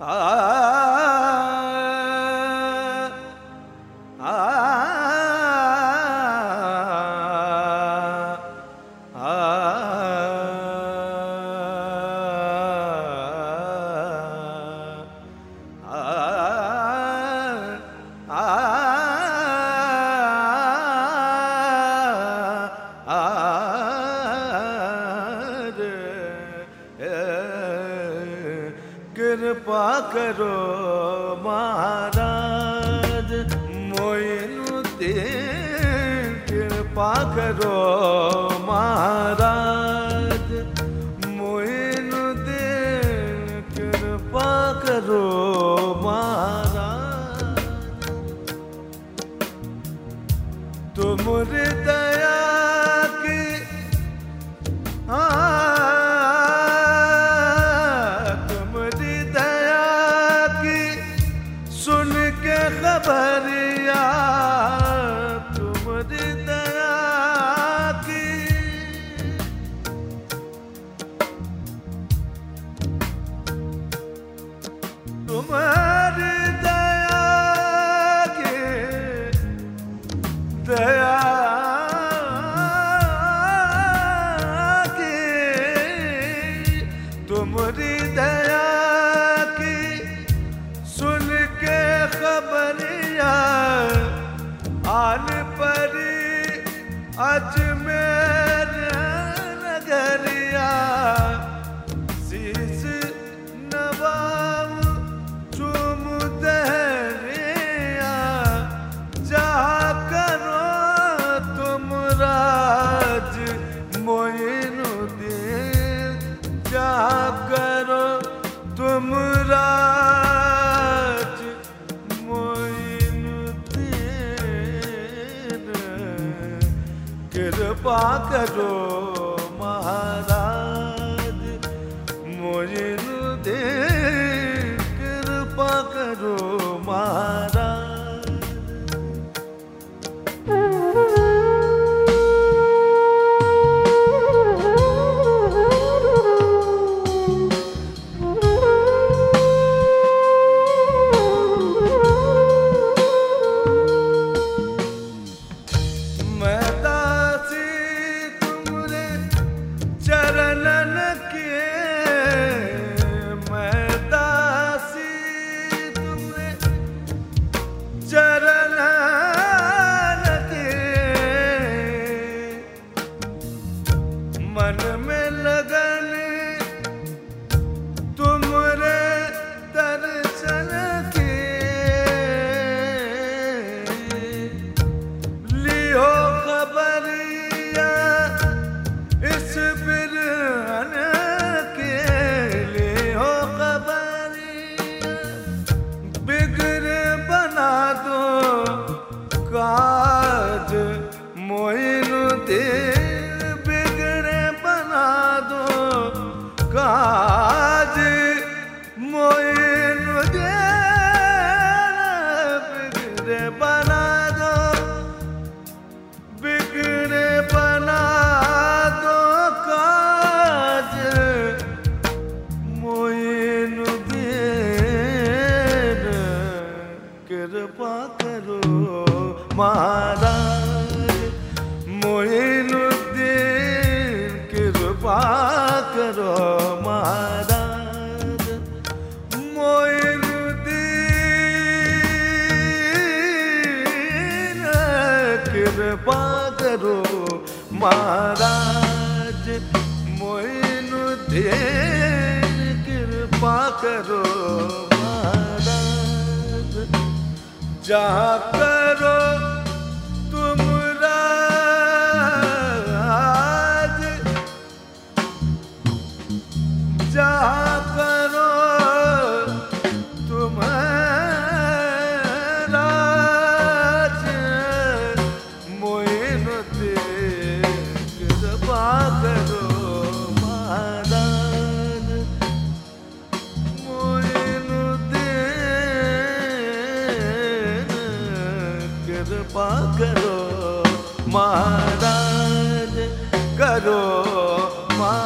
Ah कृपा करो महाराज मोयनु ते कृपा करो ਤੁਮਰੀ ਦਇਆ ਕੀ ਸੁਣ ਕੇ ਖਬਰਿਆ ਆਲ ਪਰ ਅੱਜ ਮੈਂ कृपा करो महाराज मोइनुद्दीन मन बिगड़े बना दो बिगड़े बना दो काज मोइनुद्दीन कृपा करो महाराज कृपा करो महाराज मोइनुद्दीन कृपा करो महाराज जहाँ करो महाराज करो मा